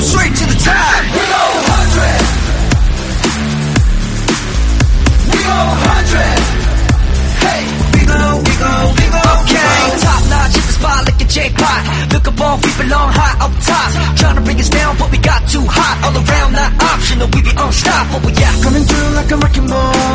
straight to the top. We go hundred. We go hundred. Hey, we go, we go, we go. Okay, top notch hit the spot like a jackpot. Look above, we belong high up top. Trying to bring us down, but we got too hot. All around, not optional, we be unstoppable. Yeah, Coming through like a wrecking ball.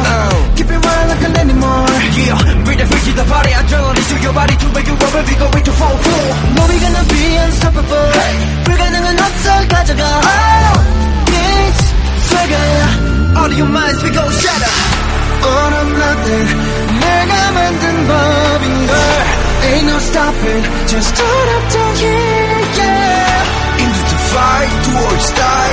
Just turn up heat, yeah. Into the fight, towards die,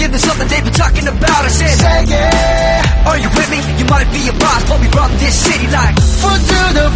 give them something they've been talking about. I said, Say yeah. Are you with me? You might be a boss, but we run this city like. Foot to the